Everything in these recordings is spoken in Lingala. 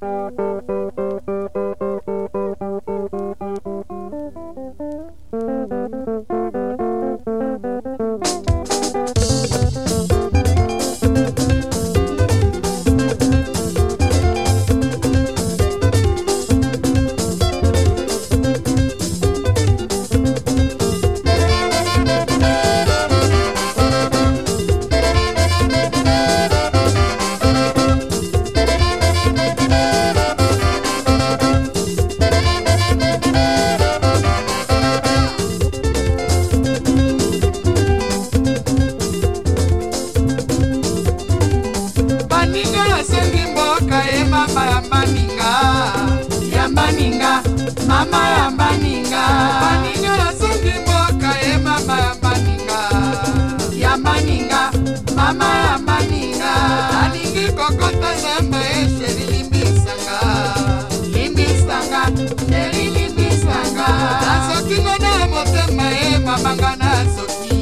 Thank you. mama ya mbaninga baninga nasungi mboka ye mama ya mbaninga ya mbaninga mama ya mbaninga alingi kokota namba ye sheri limbisanga limbisanga sheri limbisanga nasoki ngana ya motema ye mamanga nasoki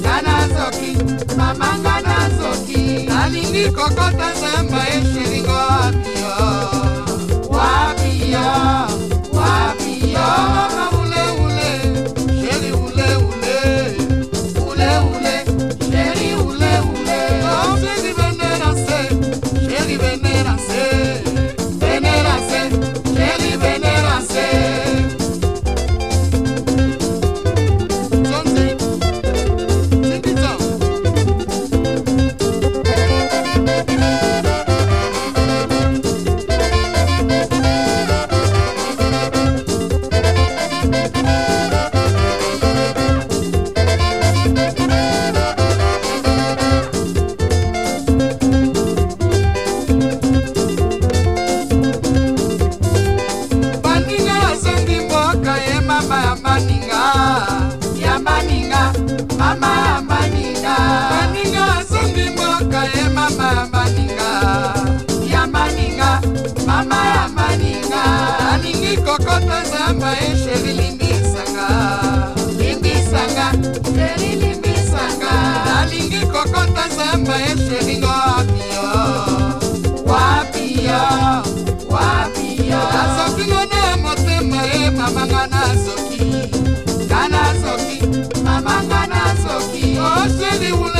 nga nasoki mamanga nasoki alingi kokota namba ye sheri kokota zamba eshe lilimbisanga limbisanga elilimbisanga nalingi kokota zamba eshe lingoapio wapio wapio nazokingo na motema ye mamanga nazoki nga nazoki mamanga nazoki oseliwula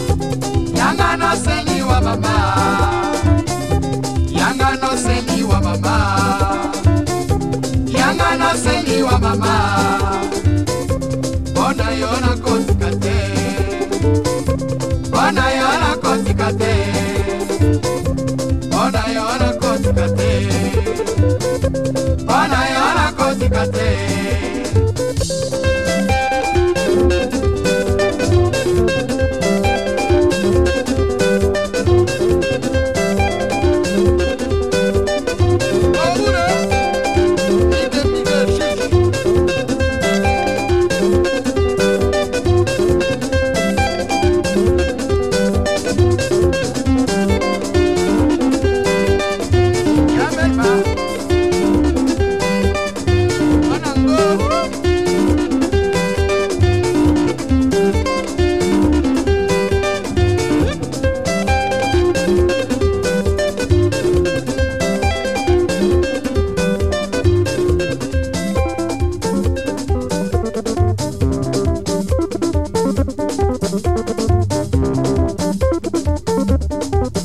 yanga noseni wa baba yanga noseni wa baba yanga noseni wa baba bona yo nakotika te bona yo nakotika te bona yo nakotika te bona yo nakotika te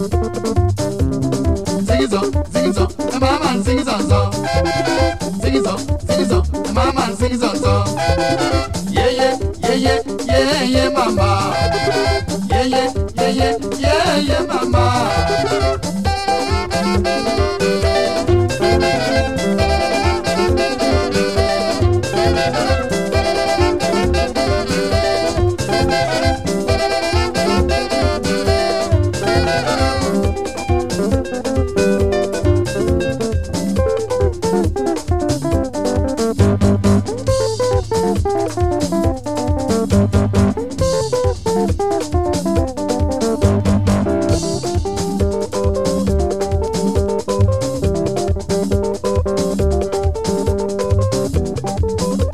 Ziggy zo, ziggy zo, the mama ziggy zo zo. Ziggy zo, ziggy zo, the mama ziggy zo zo. Yeah yeah, yeah yeah, yeah yeah, mama. Thank you.